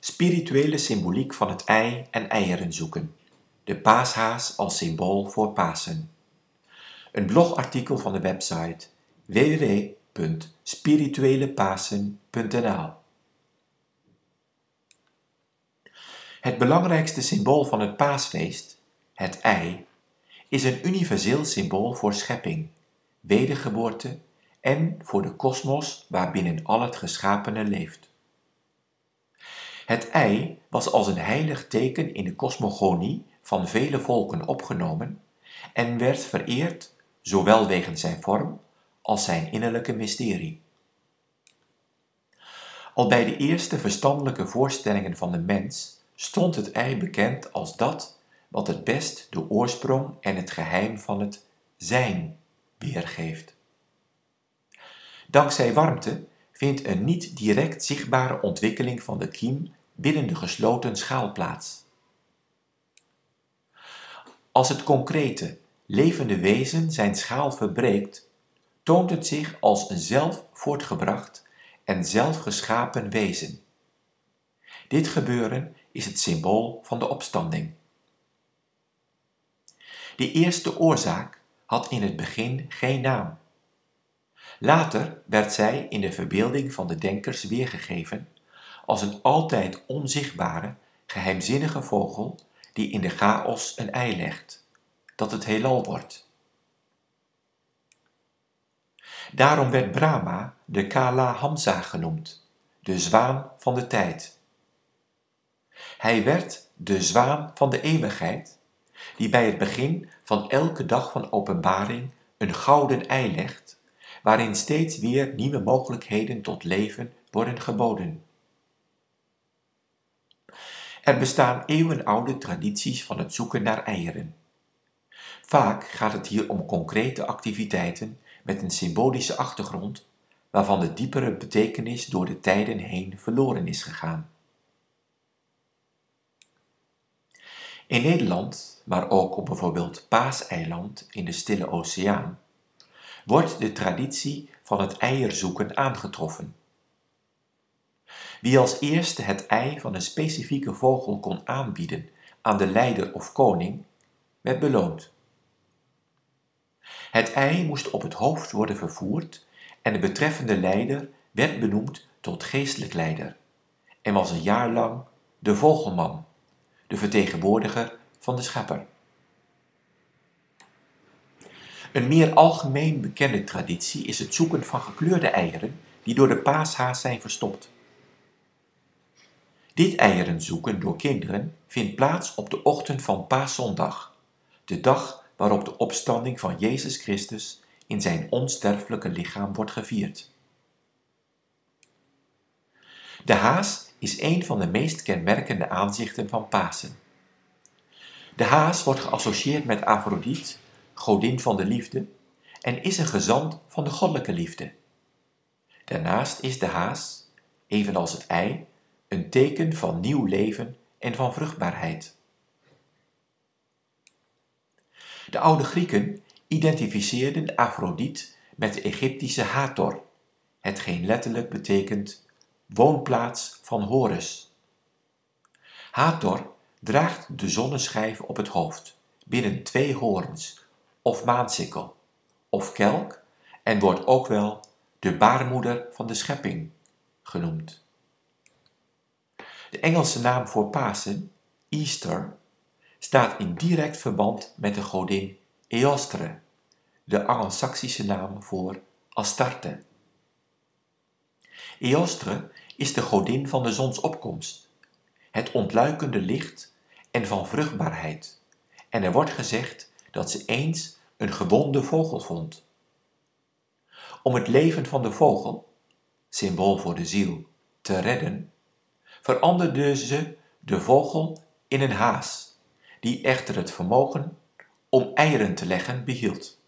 Spirituele symboliek van het ei en eieren zoeken. De paashaas als symbool voor Pasen. Een blogartikel van de website www.spirituelepasen.nl Het belangrijkste symbool van het paasfeest, het ei, is een universeel symbool voor schepping, wedergeboorte en voor de kosmos waarbinnen al het geschapene leeft. Het ei was als een heilig teken in de kosmogonie van vele volken opgenomen en werd vereerd zowel wegens zijn vorm als zijn innerlijke mysterie. Al bij de eerste verstandelijke voorstellingen van de mens stond het ei bekend als dat wat het best de oorsprong en het geheim van het zijn weergeeft. Dankzij warmte vindt een niet direct zichtbare ontwikkeling van de kiem binnen de gesloten schaal plaats. Als het concrete, levende wezen zijn schaal verbreekt, toont het zich als een zelf voortgebracht en zelf geschapen wezen. Dit gebeuren is het symbool van de opstanding. De eerste oorzaak had in het begin geen naam. Later werd zij in de verbeelding van de denkers weergegeven als een altijd onzichtbare, geheimzinnige vogel die in de chaos een ei legt, dat het heelal wordt. Daarom werd Brahma de Kala Hamsa genoemd, de zwaan van de tijd. Hij werd de zwaan van de eeuwigheid, die bij het begin van elke dag van openbaring een gouden ei legt, waarin steeds weer nieuwe mogelijkheden tot leven worden geboden. Er bestaan eeuwenoude tradities van het zoeken naar eieren. Vaak gaat het hier om concrete activiteiten met een symbolische achtergrond, waarvan de diepere betekenis door de tijden heen verloren is gegaan. In Nederland, maar ook op bijvoorbeeld Paaseiland in de Stille Oceaan, wordt de traditie van het eierzoeken aangetroffen. Wie als eerste het ei van een specifieke vogel kon aanbieden aan de leider of koning, werd beloond. Het ei moest op het hoofd worden vervoerd en de betreffende leider werd benoemd tot geestelijk leider en was een jaar lang de vogelman, de vertegenwoordiger van de schepper. Een meer algemeen bekende traditie is het zoeken van gekleurde eieren die door de paashaas zijn verstopt. Dit eieren zoeken door kinderen vindt plaats op de ochtend van Paaszondag, de dag waarop de opstanding van Jezus Christus in zijn onsterfelijke lichaam wordt gevierd. De haas is een van de meest kenmerkende aanzichten van Pasen. De haas wordt geassocieerd met Afrodite, godin van de liefde, en is een gezant van de goddelijke liefde. Daarnaast is de haas, evenals het ei, een teken van nieuw leven en van vruchtbaarheid. De oude Grieken identificeerden Afrodite met de Egyptische Hathor, hetgeen letterlijk betekent woonplaats van Horus. Hathor draagt de zonneschijf op het hoofd, binnen twee hoorns, of maansikkel, of kelk, en wordt ook wel de baarmoeder van de schepping genoemd. De Engelse naam voor Pasen, Easter, staat in direct verband met de godin Eostre, de Anglo-Saxische naam voor Astarte. Eostre is de godin van de zonsopkomst, het ontluikende licht en van vruchtbaarheid, en er wordt gezegd dat ze eens een gewonde vogel vond. Om het leven van de vogel, symbool voor de ziel, te redden, veranderde ze de vogel in een haas, die echter het vermogen om eieren te leggen behield.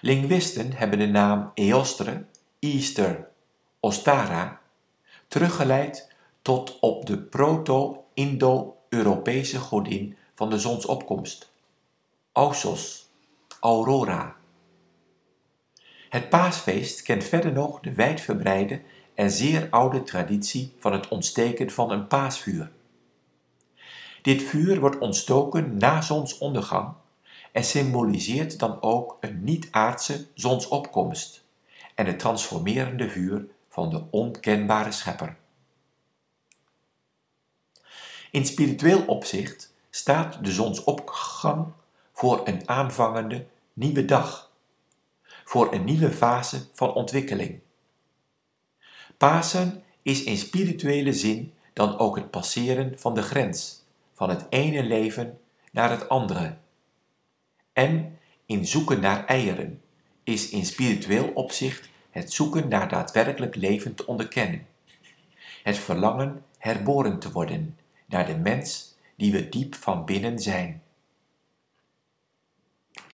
Linguisten hebben de naam Eostre, Easter, Ostara teruggeleid tot op de proto-Indo-Europese godin van de zonsopkomst, Ausos, Aurora. Het paasfeest kent verder nog de wijdverbreide en zeer oude traditie van het ontsteken van een paasvuur. Dit vuur wordt ontstoken na zonsondergang en symboliseert dan ook een niet-aardse zonsopkomst en het transformerende vuur van de onkenbare schepper. In spiritueel opzicht staat de zonsopgang voor een aanvangende nieuwe dag, voor een nieuwe fase van ontwikkeling. Pasen is in spirituele zin dan ook het passeren van de grens van het ene leven naar het andere. En in zoeken naar eieren is in spiritueel opzicht het zoeken naar daadwerkelijk leven te onderkennen. Het verlangen herboren te worden naar de mens die we diep van binnen zijn.